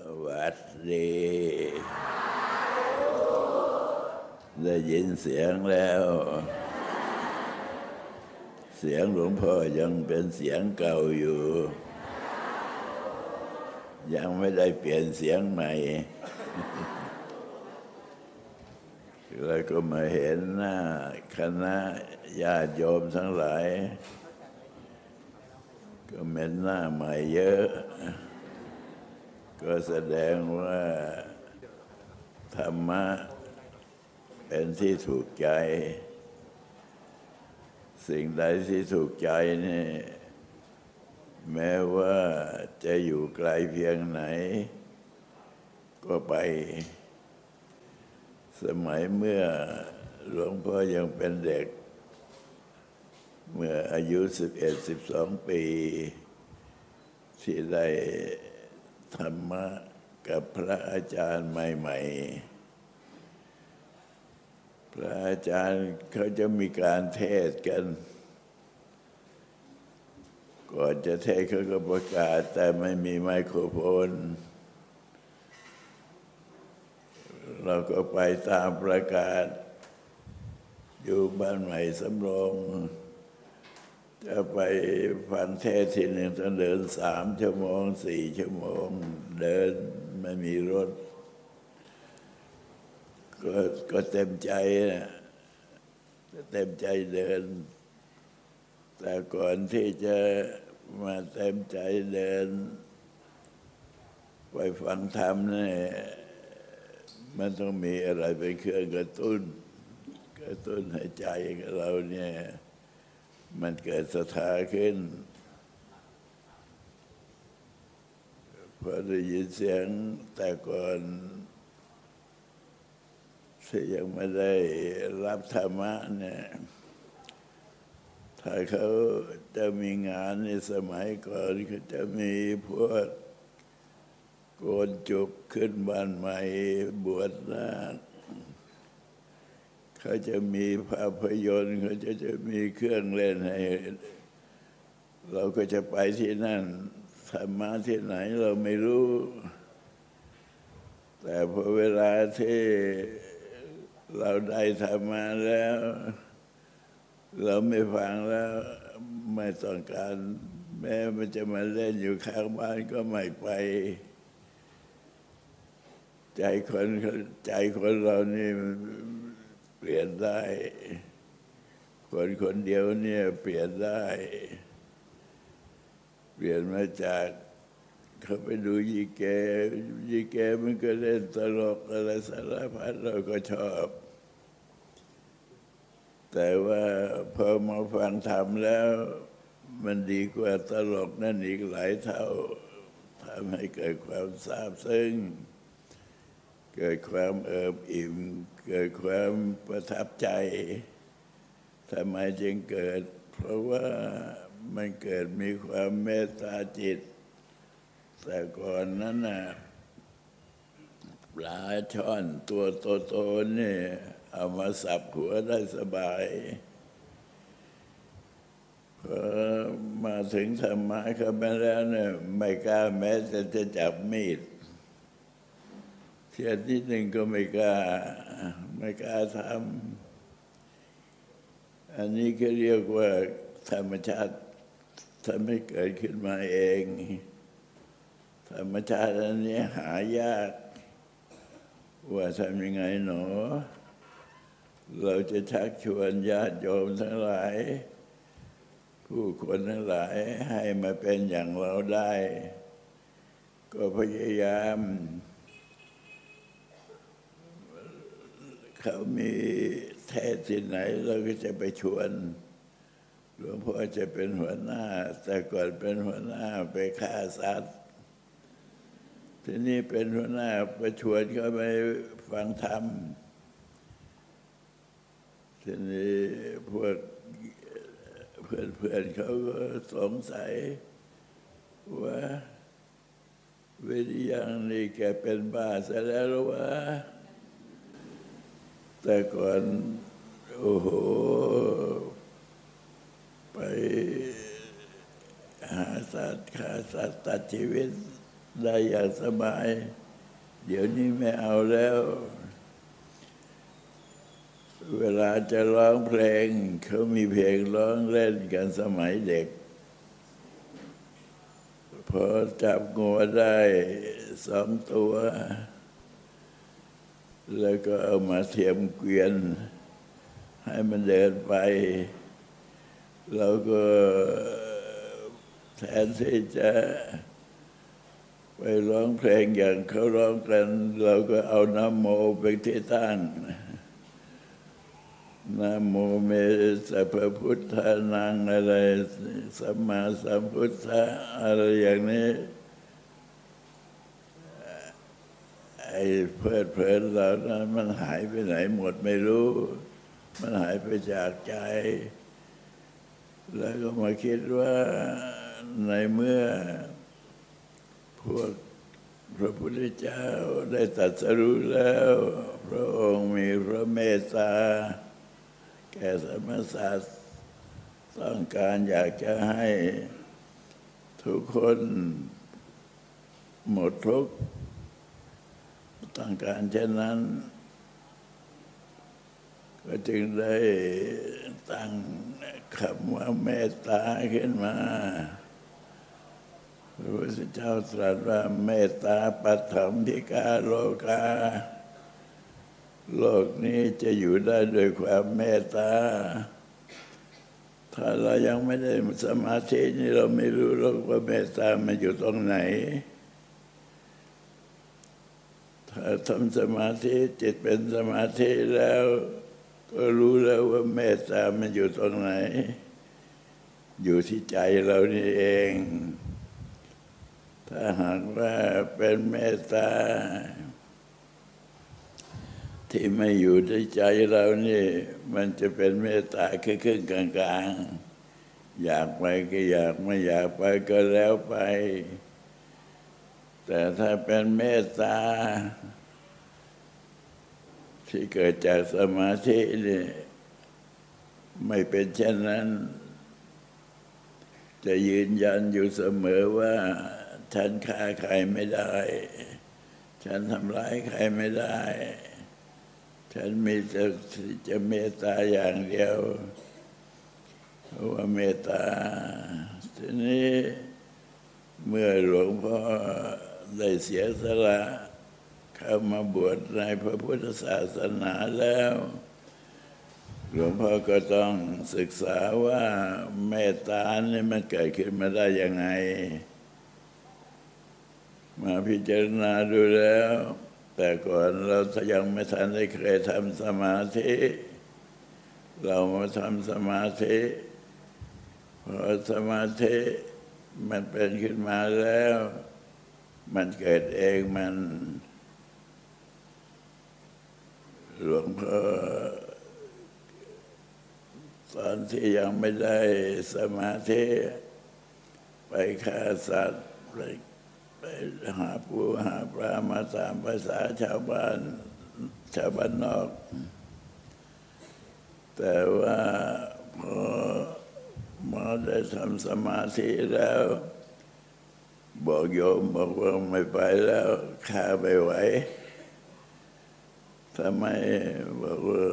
สวัสดี ได้ยินเสียงแล้ว เสียงหลวงพ่อยังเป็นเสียงเก่าอยู่ ยังไม่ได้เปลี่ยนเสียงใหม่แล้วก็มาเห็นหน้าคณะญาติโยมทั้งหลาย ก็เป็นหน้าใหม่เยอะ ก็แสดงว่าธรรมะเป็นที่ถูกใจ สิ่งใดที่ถูกใจนี่แม้ว่าจะอยู่ไกลเพียงไหน ก็ไป สมัยเมื่อหลวงพ่อยังเป็นเด็ก เมื่ออายุสิบเอ็ดสิบสองปี ที่ได้ ธรรมะกับพระอาจารย์ใหม่ ๆ พระอาจารย์เขาจะมีการเทศกัน ก่อนจะเทศเขาก็ประกาศ แต่ไม่มีไมโครโฟน เราก็ไปตามประกาศ อยู่บ้านใหม่สำโรง จะไปฟังเทศทีหนึ่งต้องเดินสามชั่วโมงสี่ชั่วโมง เดินไม่มีรถ ก็ก็เต็มใจนะเต็มใจเดิน แต่ก่อนที่จะมาเต็มใจเดิน ไปฟังธรรมเนี่ยมันต้องมีอะไรเป็นเครื่องกระตุ้น กระตุ้นให้ใจของเราเนี่ย มันเกิดศรัทธาขึ้นพอได้ยินเสียงแต่ก่อนที่ยังไม่ได้รับธรรมะเนี่ยถ้าเขาจะมีงานในสมัยก่อนเขาจะมีพวกโกนจุกขึ้นบ้านใหม่บวชนาค เขาจะมีภาพยนตร์เขาจะจะมีเครื่องเล่นให้เราก็จะไปที่นั่นธรรมะที่ไหนเราไม่รู้ แต่พอเวลาที่เราได้ธรรมาแล้ว เราไม่ฟังแล้วไม่ต้องการ แม้มันจะมาเล่นอยู่ข้างบ้านก็ไม่ไป ใจคนใจคนเรานี่ ปลี่ยนได้ คนคนเดียวเนี่ยเปลี่ยนได้ เปลี่ยนมาจากเขาไปดูยีแกยีแกมันก็เล่นตลกอะไรสารพัดเราก็ชอบ แต่ว่าพอมาฟังธรรมแล้ว มันดีกว่าตลกนั่นอีกหลายเท่าทำให้เกิดความซาบซึ้งเกิดความเอิบอิ่ม เกิดความประทับใจทำไมจึงเกิด เพราะว่ามันเกิดมีความเมตตาจิต แต่ก่อนนั้นน่ะปลาช่อนตัวโตๆนี่เอามาสับหัวได้สบายพอมาถึงธรรมะเขาไปแล้วเนี่ยไม่กล้าแม้แต่จะจับมีด เทียนนิดหนึ่งก็ไม่กล้าไม่กล้าทำอันนี้ก็เรียกว่าธรรมชาติทำให้เกิดขึ้นมาเอง ธรรมชาติอันนี้หายาก ว่าทำยังไงหนอ เราจะชักชวนญาติโยมทั้งหลาย ผู้คนทั้งหลายให้มาเป็นอย่างเราได้ ก็พยายาม เขามีเทศที่ไหน เราก็จะไปชวนหลวงพ่อจะเป็นหัวหน้า แต่ก่อนเป็นหัวหน้าไปฆ่าสัตว์ทีนี้เป็นหัวหน้าไปชวนเขาไปฟังธรรมทีนี้พวกเพื่อนเเขาก็สงสัยว่าวิริยังนี่แกเป็นบ้าซะแล้วหรือว่า แต่ก่อนโอ้โห ไปหาสัตว์ฆ่าสัตว์ตัดชีวิตได้อย่างสบาย เดี๋ยวนี้ไม่เอาแล้ว เวลาจะร้องเพลง เขามีเพลงร้องเล่นกันสมัยเด็ก พอจับงัวได้สองตัว แล้วก็เอามาเทียมเกวียน ให้มันเดินไปเราก็แทนที่จะไปร้องเพลงอย่างเขาร้องกัน เราก็เอาน้ำโมเป็นที่ตั้งนะโมเมสัพพุทธานังอะไรสัมมาสัมพุทธะอะไรอย่างนี้ ไอ้เพลิดเพลินเรานั้นมันหายไปไหนหมดไม่รู้ มันหายไปจากใจ แล้วก็มาคิดว่าในเมื่อ พวกพระพุทธเจ้าได้ตรัสรู้แล้ว พระองค์มีพระเมตตาแก่สรรพสัตว์ต้องการอยากจะให้ทุกคนหมดทุกข์ ต้องการเช่นนั้น ก็จึงได้ตั้งคำว่าเมตตาขึ้นมาพระพุทธเจ้าตรัสว่าเมตตาปัถมพิกาโลกา โลกนี้จะอยู่ได้ด้วยความเมตตา ถ้าเรายังไม่ได้สมาธินี่เราไม่รู้หรอกว่าเมตตามันอยู่ตรงไหน ทำสมาธิจิตเป็นสมาธิแล้ว ก็รู้แล้วว่าเมตตามันอยู่ตรงไหน อยู่ที่ใจเรานี่เอง ถ้าหากว่าเป็นเมตตา ที่ไม่อยู่ในใจเรานี่ มันจะเป็นเมตตาครึ่งกลางๆอยากไปก็อยากไม่อยากไปก็แล้วไป แต่ถ้าเป็นเมตตา ที่เกิดจากสมาธินี่ไม่เป็นเช่นนั้น จะยืนยันอยู่เสมอว่า ฉันฆ่าใครไม่ได้ ฉันทำร้ายใครไม่ได้ ฉันมีแต่จะเมตตาอย่างเดียวเพราะว่าเมตตาทีนี้เมื่อหลวงพ่อ ได้เสียสละเข้ามาบวชในพระพุทธศาสนาแล้ว หลวงพ่อก็ต้องศึกษาว่าเมตตานี่มันเกิดขึ้นมาได้ยังไง มาพิจารณาดูแล้ว แต่ก่อนเรายังไม่ทันได้เคยทำสมาธิ เรามาทำสมาธิพอสมาธิมันเป็นขึ้นมาแล้ว มันเกิดเองมัน หลวงพ่อตอนที่ยังไม่ได้สมาธิไปฆ่าสัตว์ไปไปหาปูหาปลามาตามภาษาชาวบ้าน ชาวบ้านนอก แต่ว่าพอมาได้ทำสมาธิแล้ว บอกโยมบอกว่าไม่ไปแล้วข้าไปไหวทำไมบอกว่า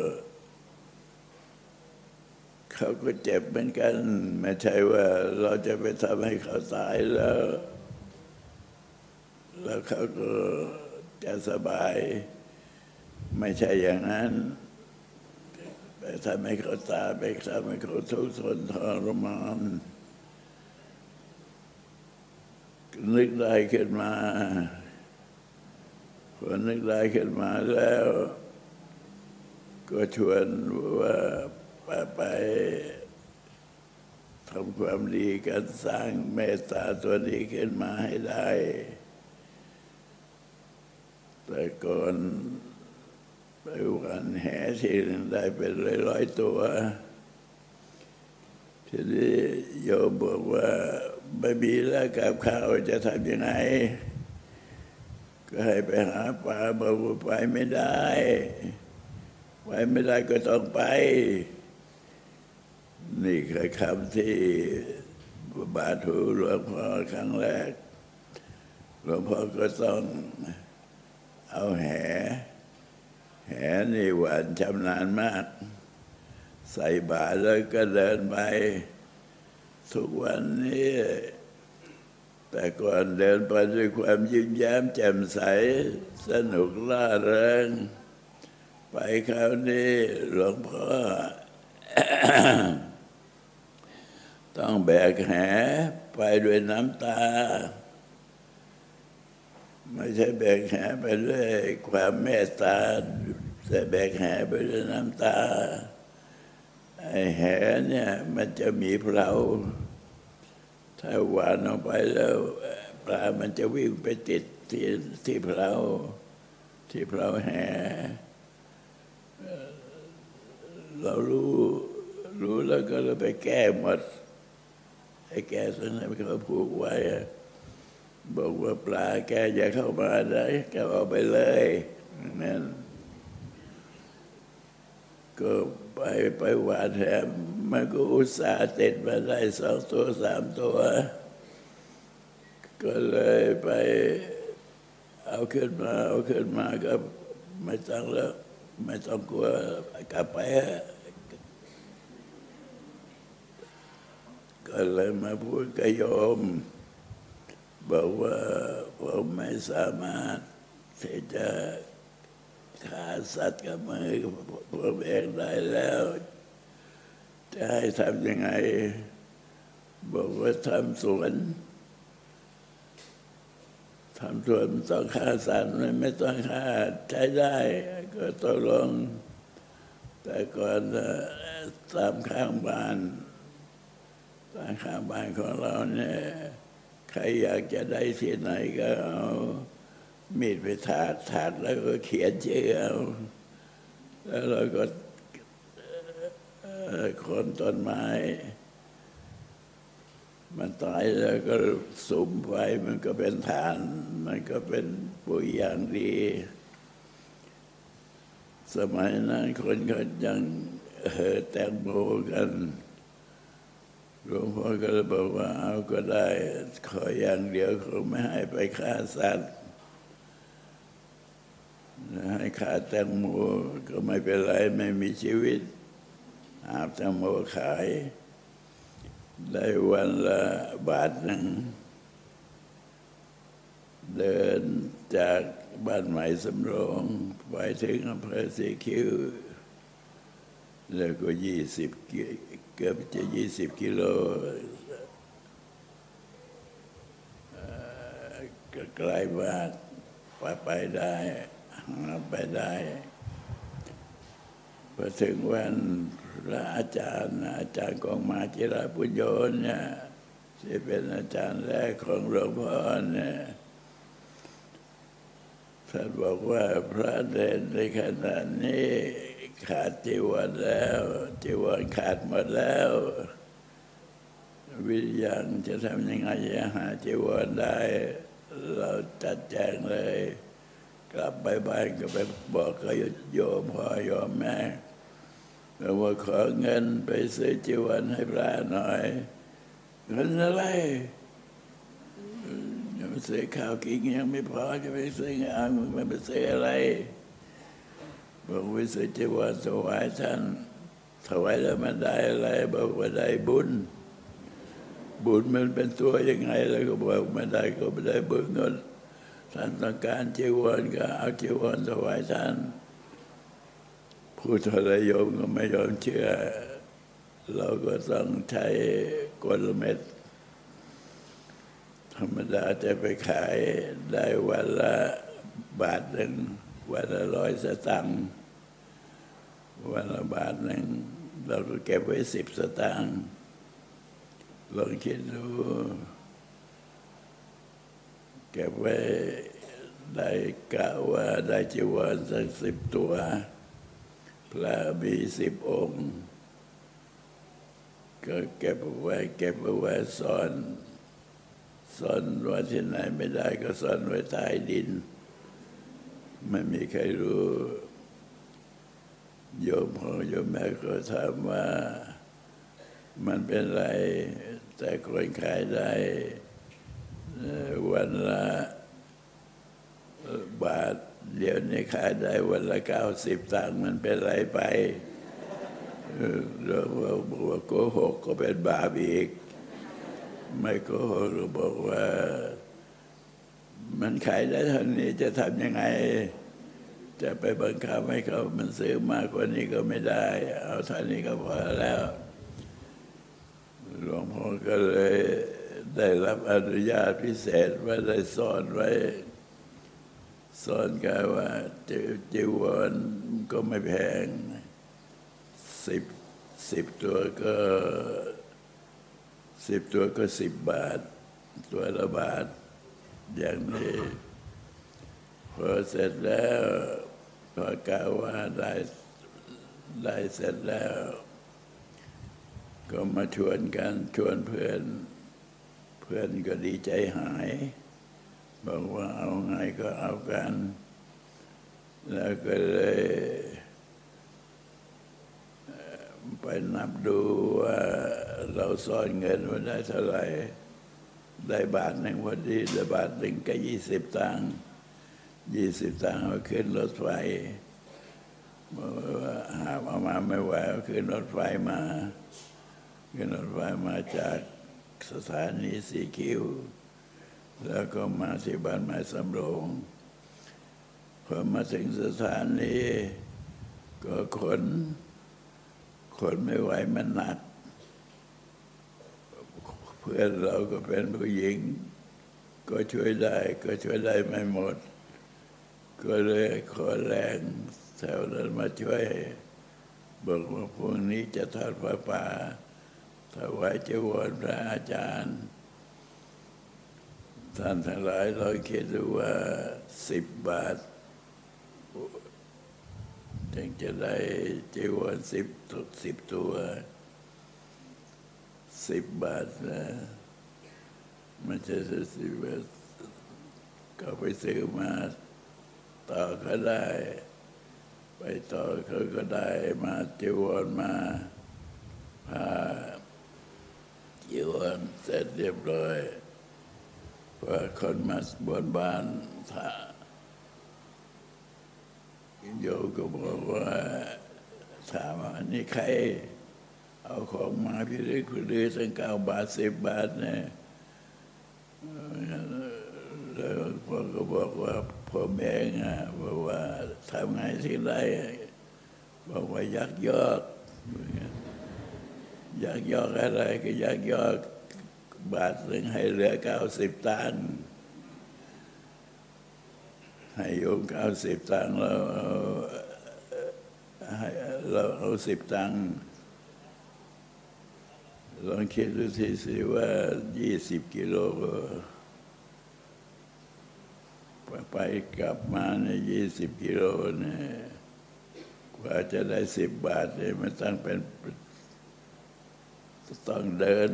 เขาก็เจ็บเหมือนกัน ไม่ใช่ว่าเราจะไปทำให้เขาตายแล้ว แล้วเขาก็จะสบาย ไม่ใช่อย่างนั้นไปทำให้เขาตายไปทำให้เขาทุกข์ทนทรมาน นึกได้ขึ้นมาพอนึกได้ขึ้นมาแล้ว ก็ชวนว่าไปไปทำความดีกันสร้างเมตตาตัวนี้ขึ้นมาให้ได้ แต่ก่อนไปวันแห่ที่หนึ่งได้เป็นร้อยๆตัว ทีนี้โยมบอกว่า ไม่มีแล้วกับข้าวจะทำยังไง ก็ให้ไปหาปลาบอกว่าไปไม่ได้ ไปไม่ได้ก็ต้องไป นี่คือคำที่บาทูหลวงพ่อครั้งแรก หลวงพ่อก็ต้องเอาแห แหนี่หวานชำนาญมาก ใส่บาตรแล้วก็เดินไป ทุกวันนี้ แต่ก่อนเดินไปด้วยความยิ้มแย้มแจ่มใส สนุกล่าเริง ไปคราวนี้หลวงพ่อต้องแบกแหไปด้วยน้ำตา ไม่ใช่แบกแหไปด้วยความเมตตาแต่แบกแหไปด้วยน้ำตา ไอ้แหเนี่ย มันจะมีเพลาถ้าหวานออกไปแล้ว ปลามันจะวิ่งไปติดที่ที่เพลาที่เพลาแหเรารู้รู้แล้วก็เลยไปแก้หมดไอ้แก้สนนั้นเขาผูกไว้บอกว่าปลาแกอย่าเข้ามาได้แกเอาไปเลยนั่น ก็ไปไปหวานแถมมันก็อุตส่าห์ติดมาได้สองตัวสามตัว ก็เลยไปเอาขึ้นมาเอาขึ้นมาก็ไม่ต้องแล้วไม่ต้องกลัวกลับไปก็เลยมาพูดกับโยม บอกว่าผมไม่สามารถที่จะ ฆ่าสัตว์กับมือผมเองได้แล้ว จะให้ทำยังไง บอกว่าทำสวนทำสวนต้องฆ่าสัตว์ไม่ต้องฆ่าใช้ได้ ก็ตกลง แต่ก่อนตามข้างบ้านตามข้างบ้านของเราเนี่ยใครอยากจะได้ที่ไหนก็เอา มีดไปทาดทาดแล้วก็เขียนชื่อเอาแล้วเราก็คนต้นไม้ มันตายแล้วก็สุมไฟมันก็เป็นฐาน มันก็เป็นปุ๋ยอย่างดี สมัยนั้นคนก็ยังเห่อแตงโมกันหลวงพ่อก็เลยบอกว่าเอาก็ได้ ขออย่างเดียวคงไม่ให้ไปฆ่าสัตว์ ให้ขาแตงโมก็ไม่เป็นไรไม่มีชีวิต อาบแตงโมขาย ได้วันละบาทหนึ่ง เดินจากบ้านใหม่สำโรงไปถึงอำเภอสีคิ้ว แล้วก็ยี่สิบเกือบจะยี่สิบกิโลก็ไกลมากไปไปได้ ไปได้ พอถึงวันพระอาจารย์ อาจารย์กองมาจิราปุญโยเนี่ยที่เป็นอาจารย์แรกของหลวงพ่อเนี่ยท่านบอกว่าพระเด่นในขณะนี้ขาดจีวรแล้ว จีวรขาดหมดแล้ว วิญญาณจะทำยังไงจะหาจีวรได้ เราจัดแจงเลย กลับไปบ้านก็ไปบอกกับโยมพ่อโยมแม่แล้วว่าขอเงินไปซื้อจีวรให้พระหน่อยเงินอะไรจะไปซื้อข้าวกินยังไม่พอจะไปซื้อเอาไม่ไปซื้ออะไรบอกวิสุทธิวรถวายท่านถวายแล้วมันได้อะไรบอกว่าได้บุญ บุญมันเป็นตัวยังไงแล้วก็บอกไม่ได้ก็ไม่ได้บุญเงิน ท่านต้องการจีวรก็เอาจีวรถวายท่านผู้ทรยมก็ไม่ยอมเชื่อ เราก็ต้องใช้กลเม็ด ธรรมดาจะไปขายได้วันละบาทหนึ่งวันละร้อยสตังค์วันละบาทหนึ่งเราก็เก็บไว้สิบสตางค์ลองคิดดู เก็บไว้ได้กะว่าได้จีวรสักสิบตัวพระมีสิบองค์ ก็เก็บไว้เก็บไว้สอนสอนว่าที่ไหนไม่ได้ก็สอนไว้ใต้ดิน ไม่มีใครรู้โยมพ่อโยมแม่ก็ถามว่ามันเป็นไร แต่คนขายได้ วันละบาท เดี๋ยวนี้ขายได้วันละเก้าสิบตังค์มันเป็นไรไปเออแล้วบอกว่าโกหกก็เป็นบาปอีก ไม่โกหกก็บอกว่า มันขายได้เท่านี้จะทำยังไง จะไปบังคับให้เขามันซื้อมากกว่านี้ก็ไม่ได้ เอาเท่านี้ก็พอแล้ว หลวงพ่อก็เลย ได้รับอนุญาตพิเศษว่าได้สอนไว้ สอนกันว่าจิจิวรก็ไม่แพงสิบสิบตัวก็สิบตัวก็สิบบาท ตัวละบาท อย่างนี้พอเสร็จแล้วพอกาวว่าได้ได้เสร็จแล้ว ก็มาชวนกันชวนเพื่อน พื่อนก็ดีใจหาย บอกว่าเอาไงก็เอากัน แล้วก็เลยไปนับดูว่าเราซ่อนเงินไว้ได้เท่าไหร่ได้บาทหนึ่งพอดีได้บาทหนึ่งก็ยี่สิบตังค์ยี่สิบตังค์เอาขึ้นรถไฟบอกว่าหาเอามาไม่ไหวเอาขึ้นรถไฟมาขึ้นรถไฟมาจาก สถานีสีคิวแล้วก็มาที่บ้านไม้สำโรงพอมาถึงสถานีก็ขน ขนไม่ไหวมันหนัก เพื่อนเราก็เป็นผู้หญิง ก็ช่วยได้ ก็ช่วยได้ไม่หมด ก็เลยขอแรงแถวนั้นมาช่วยบอกว่าพวกนี้จะทอดผ้าป่า ถวายเจวรพระอาจารย์ ท่านทั้งหลายเราคิดดูว่าสิบบาทถึงจะได้เจวรสิบสิบตัวสิบบาทนะมันจะสิบบาทก็ไปซื้อมาต่อก็ได้ ไปต่อเขาก็ได้มาเจวรมาพา จวรเสร็จเรียบร้อยว่าคนมาบนบ้านถ้าโยก็บอกว่าถามว่านี่ใคร เอาของมาพี่เล็กพี่เล็กตั้งเก้าบาทสิบบาทเนี่ยแล้วพ่อก็บอกว่าพ่อแม่งอะบอกว่าทำไงที่ไรบอกว่ายักยอกยั กยอกอะไรก็ยักยอกบาทหนึ่งให้เหลือเก้าสิบตังค์ให้โยมเก้าสิบตังค์แล้วให้เราเอาสิบตังค์ลองคิดดูสิสิว่ายี่สิบกิโลไปกลับมาในยี่สิบกิโลเนี่ยกว่าจะได้สิบบาทเนี่ยมันตั้งเป็น ต้องเดิน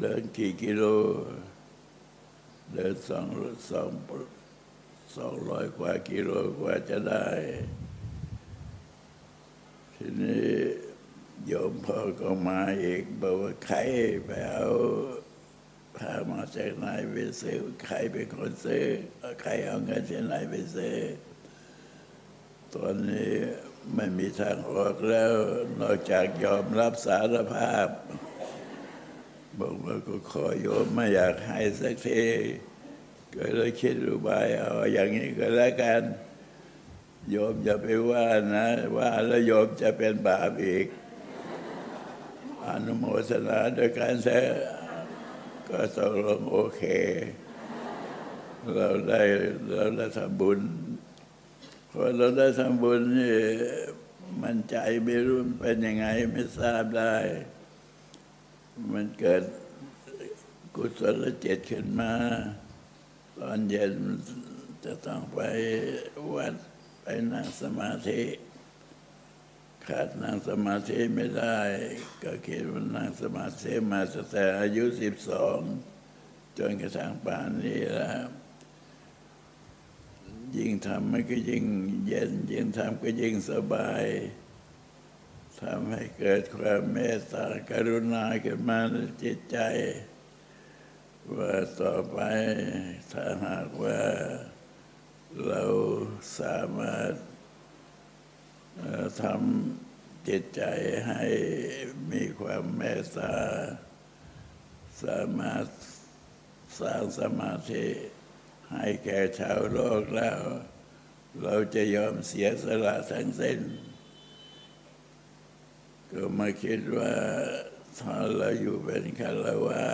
เดินกี่กิโล เดินสองสองสองร้อยกว่ากิโลกว่าจะได้ ทีนี้โยมพ่อก็มาอีกบอกว่าใครไปเอาพามาจากไหนไปซื้อใครเป็นคนซื้อใครเอาเงินจากไหนไปซื้อตอนนี้ ไม่มีทางออกแล้ว นอกจากยอมรับสารภาพ บอกว่าก็ขอโยมไม่อยากให้สักทีก็เลยคิดรูบายเอาอย่างนี้ก็แล้วกัน โยมอย่าไปว่านะ ว่าแล้วโยมจะเป็นบาปอีกอนุโมทนาด้วยการแท้ก็ตกลงโอเค เราได้เราได้ทำบุญ พอเราได้ทำบุญนี่มันใจไม่รู้มันเป็นยังไงไม่ทราบได้ มันเกิดกุศลจิตขึ้นมา ตอนเย็นจะต้องไปวัดไปนั่งสมาธิ ขาดนั่งสมาธิไม่ได้ ก็คิดว่านั่งสมาธิมาตั้งแต่อายุสิบสองจนกระทั่งป่านนี้แล้ว ยิ่งทำมันก็ยิ่งเย็น ยิ่งทำก็ยิ่งสบายทำให้เกิดความเมตตากรุณาขึ้นมาในจิตใจ ว่าต่อไปถ้าหากว่าเราสามารถทำจิตใจให้มีความเมตตาสามารถสร้างสมาธิ ให้แก่ชาวโลกแล้ว เราจะยอมเสียสละทั้งสิ้นก็มาคิดว่าถ้าเราอยู่เป็นคารวะ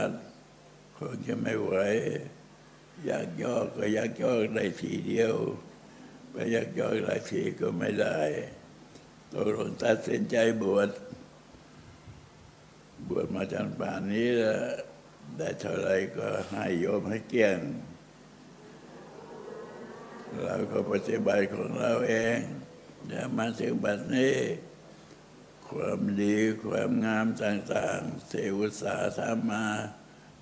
คงจะไม่ไหวอยากยอกก็อยากยอกได้ทีเดียวไปอยากยอกหลายทีก็ไม่ได้ตกลงตัดสินใจบวชบวชมาจนป่านนี้แล้วได้เท่าไรก็ให้โยมให้เกี้ยง เราก็ปฏิบัติของเราเองแล้วมาถึงบัดนี้ ความดีความงามต่างๆเสอุตสาห์ทำมา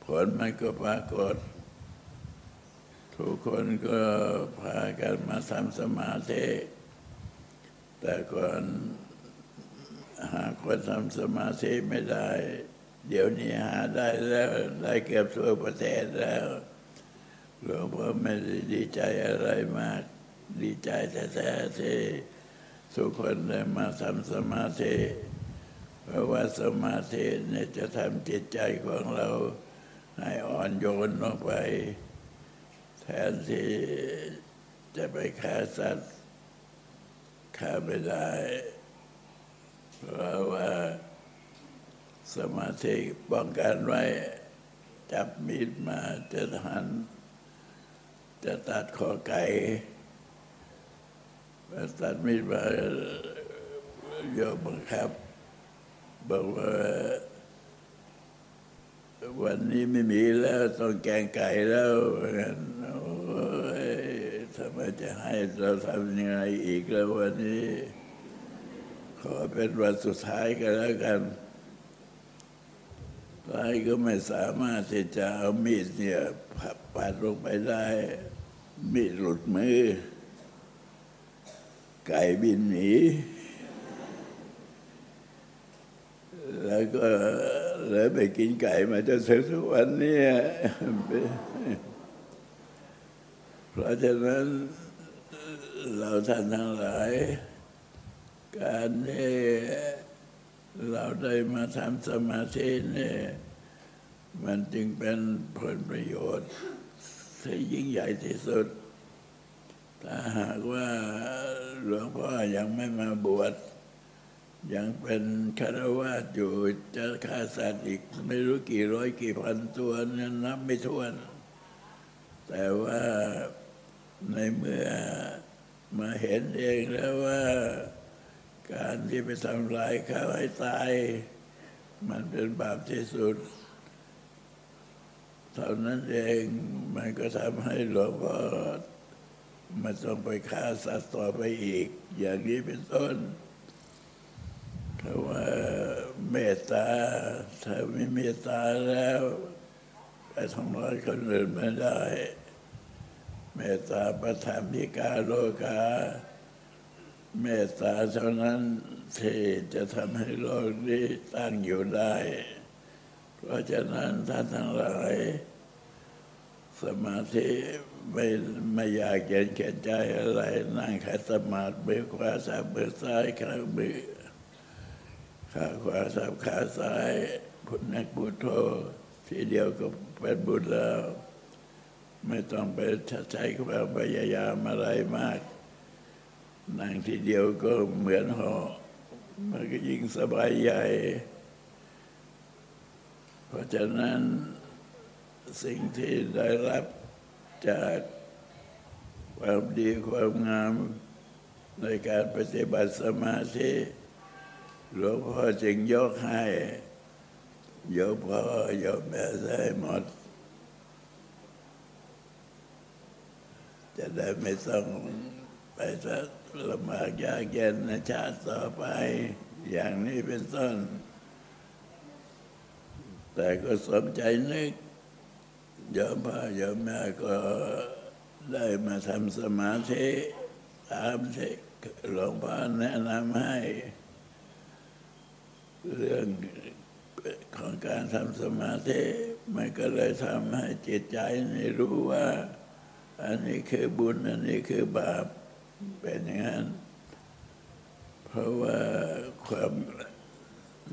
ผลมันก็ปรากฏ ทุกคนก็พากันมาทำสมาธิแต่ก่อนหาคนทำสมาธิไม่ได้ เดี๋ยวนี้หาได้แล้ว ได้เกือบทั่วประเทศแล้ว หลวงพ่อไม่ได้ดีใจอะไรมาก ดีใจแท้ๆที่ทุกคนได้มาทำสมาธิเพราะว่าสมาธิเนี่ยจะทำจิตใจของเราให้อ่อนโยนลงไป แทนที่จะไปฆ่าสัตว์ฆ่าไม่ได้ เพราะว่าสมาธิป้องกันไว้ จับมีดมาจะหัน จะตัดคอไก่ตัดมีดมาโยมบังคับบอกว่าวันนี้ไม่มีแล้วต้องแกงไก่แล้วโอ้ยทำไมจะให้เราทำยังไงอีกแล้ววันนี้ ขอเป็นวันสุดท้ายกันแล้วกันตายก็ไม่สามารถที่จะเอามีดเนี่ย ปัดลงไปได้ มีดหลุดมือ ไก่บินหนี แล้วก็เลยไปกินไก่มาจนถึงทุกวันนี้เพราะฉะนั้นเราท่านทั้งหลาย การที่เราได้มาทำสมาธินี่มันจึงเป็นผลประโยชน์ ที่ยิ่งใหญ่ที่สุดถ้าหากว่าหลวงพ่อยังไม่มาบวชยังเป็นคารวะอยู่จะฆ่าสัตว์อีกไม่รู้กี่ร้อยกี่พันตัวนั้นนับไม่ถ้วน แต่ว่าในเมื่อมาเห็นเองแล้วว่าการที่ไปทำลายเขาให้ตาย มันเป็นบาปที่สุด ท่านั้นเองมันก็ทำให้หลวงพ่อมาต้องไปฆ่าสัตว์ต่อไปอีก อย่างนี้เป็นต้นเพราะว่าเมตตาถ้าไม่เมตตาแล้วไปทำร้ายคนอื่นไม่ได้ เมตตาประทานพิกาโลกา เมตตาเท่านั้นที่จะทำให้โลกนี้ตั้งอยู่ได้ เพราะฉะนั้นท่านทั้งหลาย สมาธิไม่ไม่อยากเย็นแก่ใจอะไร นั่งขัดสมาธิมือขวาสามมือซ้ายข้างมือขาขวาสามขาซ้ายพุทนักพุทโธทีเดียวก็เป็นบุญแล้ว ไม่ต้องไปใช้ความพยายามอะไรมาก นั่งทีเดียวก็เหมือนหอมันก็ยิ่งสบายใหญ่ เพราะฉะนั้นสิ่งที่ได้รับจากความดีความงามในการปฏิบัติสมาธิหลวงพ่อจึงยกให้ยกพ่อยกแม่ได้หมด จะได้ไม่ต้องไปสักลำบากยากเย็นในชาติต่อไป อย่างนี้เป็นต้น แต่ก็สมใจนึกยอมพ่อยอมแม่ก็ได้มาทำสมาธิตามที่หลวงพ่อแนะนำให้ เรื่องของการทำสมาธิมันก็เลยทำให้จิตใจนี่รู้ว่า อันนี้คือบุญ อันนี้คือบาปเป็นอย่างนั้น เพราะว่าความ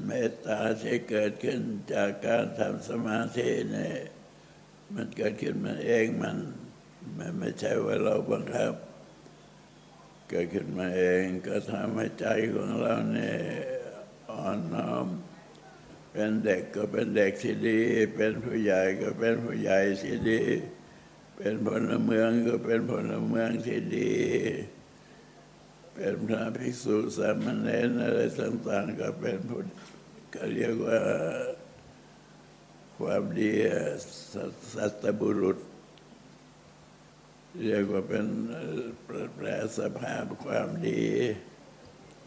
เมตตาที่เกิดขึ้นจากการทำสมาธินี่มันเกิดขึ้นมาเองมันมันไม่ใช่ว่าเราบังคับ เกิดขึ้นมาเองก็ทำให้ใจของเราเนี่ยอ่อนน้อม เป็นเด็กก็เป็นเด็กที่ดี เป็นผู้ใหญ่ก็เป็นผู้ใหญ่ที่ดี เป็นพลเมืองก็เป็นพลเมืองที่ดี เป็นพระภิกษุสามเณรอะไรต่างๆ ก็เป็นผู้ก็เรียกว่าความดีสัตบุรุษ เรียกว่าเป็นแปลสภาพความดี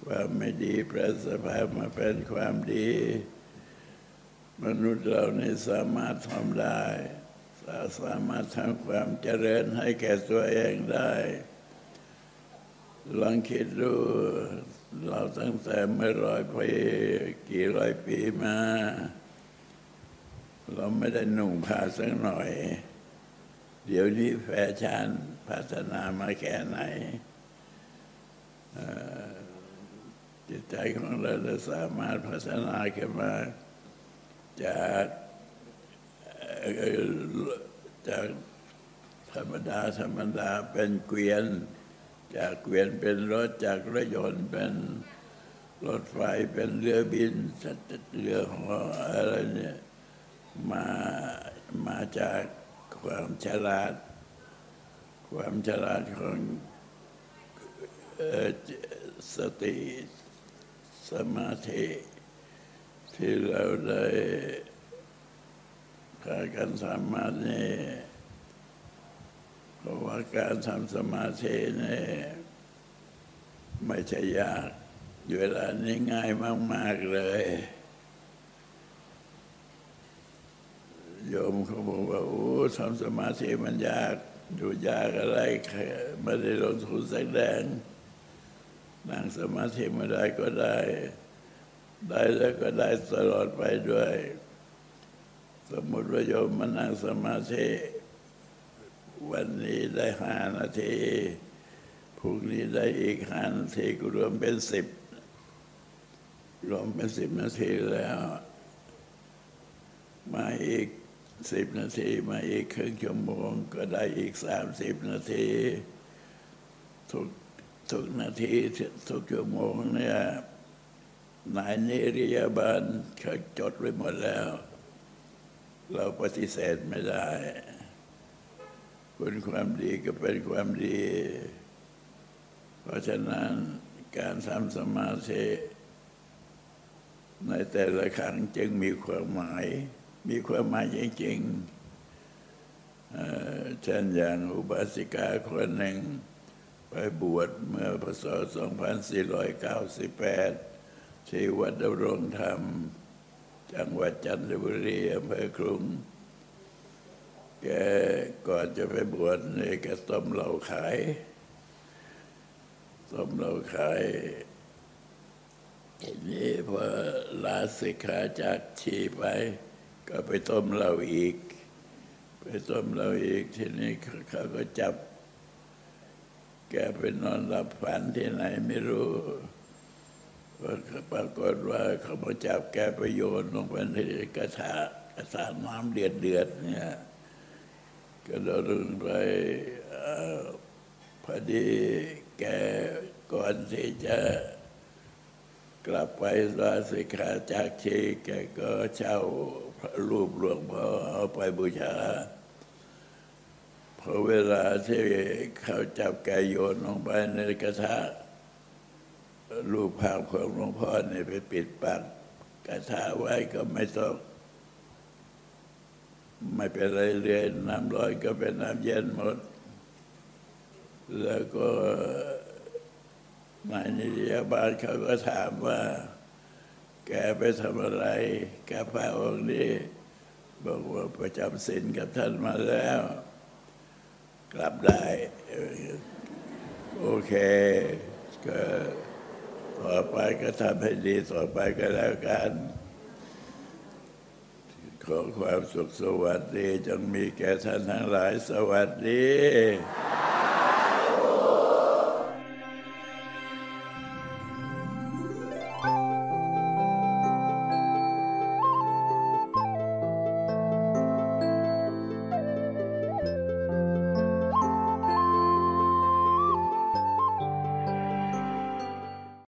ความไม่ดีแปลสภาพมาเป็นความดี มนุษย์เรานี่สามารถทำได้ สามารถทำความเจริญให้แก่ตัวเองได้ ลองคิดดูเราตั้งแต่เมื่อร้อยปีกี่ร้อยปีมา เราไม่ได้หนุ่งผ้าสักหน่อย เดี๋ยวนี้แฟชั่นพัฒนามาแค่ไหนจิตใจของเราจะสามารถพัฒนาขึ้นมาจากจากธรรมดาธรรมดาเป็นเกวียน จากเกวียนเป็นรถจากรถยนต์เป็นรถไฟเป็นเรือบินเรือของอะไรเนี่ยมามาจากความฉลาด ความฉลาดของสติสมาธิที่เราได้พากันทำมาเนี่ย เพราะว่าการทำสมาธิเนี่ยไม่ใช่ยากเวลานี้ง่ายมาก ๆ เลย โยมเขาบอกว่า โอ้ทำสมาธิมันยาก ดูยากอะไรไม่ได้ลงทุนสักแดงนั่งสมาธิไม่ได้ก็ได้ ได้แล้วก็ได้ตลอดไปด้วย สมมติว่าโยมมานั่งสมาธิ วันนี้ได้ห้านาทีพรุ่งนี้ได้อีกห้านาทีก็รวมเป็นสิบรวมเป็นสิบนาทีแล้ว มาอีกสิบนาที มาอีกครึ่งชั่วโมง ก็ได้อีกสามสิบนาที ทุกทุกนาทีทุกชั่วโมงเนี่ยนายนิริยาบาลเขาจดไว้หมดแล้ว เราปฏิเสธไม่ได้ คุณความดีก็เป็นความดี เพราะฉะนั้นการทำสมาธิในแต่ละครั้งจึงมีความหมาย มีความหมายจริงๆเช่นอย่างอุบาสิกาคนหนึ่ง ไปบวชเมื่อพศ 2498 ที่วัดดำรงธรรม จังหวัดจันทบุรีอำเภอกรุง แกก่อนจะไปบวชเนี่ยแกต้มเหล้าขายต้มเหล้าขายทีนี้พอลาสิกขาจากชีไป ก็ไปต้มเหล้าอีก ไปต้มเหล้าอีกทีนี้เขาก็จับ แกไปนอนหลับฝันที่ไหนไม่รู้ปรากฏว่าเขามาจับแกไปโยนลงไปในกระทะกระทะน้ำเดือดเดือดเนี่ย ก็โดนไปพอดีแกก่อนที่จะกลับไปลาสิกขาจากชีแกก็เช่ารูปหลวงพ่อเอาไปบูชาพอเวลาที่เขาจับแกโยนลงไปในกระทะรูปภาพของหลวงพ่อเนี่ยไปปิดปากกระทะไว้ก็ไม่ต้อง ไม่เป็นไรเรียนน้ำร้อนก็เป็นน้ำเย็นหมด แล้วก็นายนิยบาลเขาก็ถามว่า แกไปทำอะไร แกพระองค์นี้บอกว่าประจำศีลกับท่านมาแล้ว กลับได้ โอเค ก็ต่อไปก็ทำให้ดีต่อไปก็แล้วกัน ขอความสุขสวัสดีจงมีแก่ท่านทั้งหลายสวัสดี